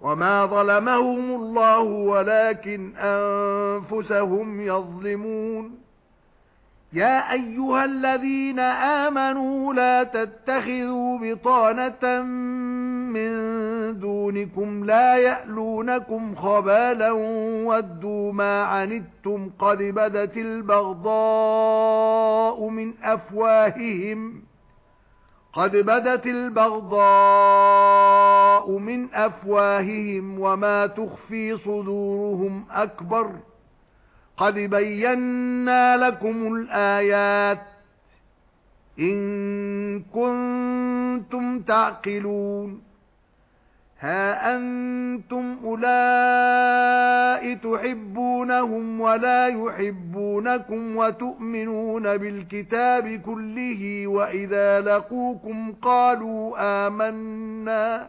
وما ظلمهم الله ولكن انفسهم يظلمون يا ايها الذين امنوا لا تتخذوا بطانه من دونكم لا يألونكم خبالا ودوا ما عنتم قد بدت البغضاء من افواههم قد بدت البغضاء من أفواههم وما تخفي صدورهم أكبر قد بينا لكم الآيات إن كنتم تعقلون ها أنتم أولئك تحبونهم ولا يحبونكم وتؤمنون بالكتاب كله وإذا لقوكم قالوا آمنا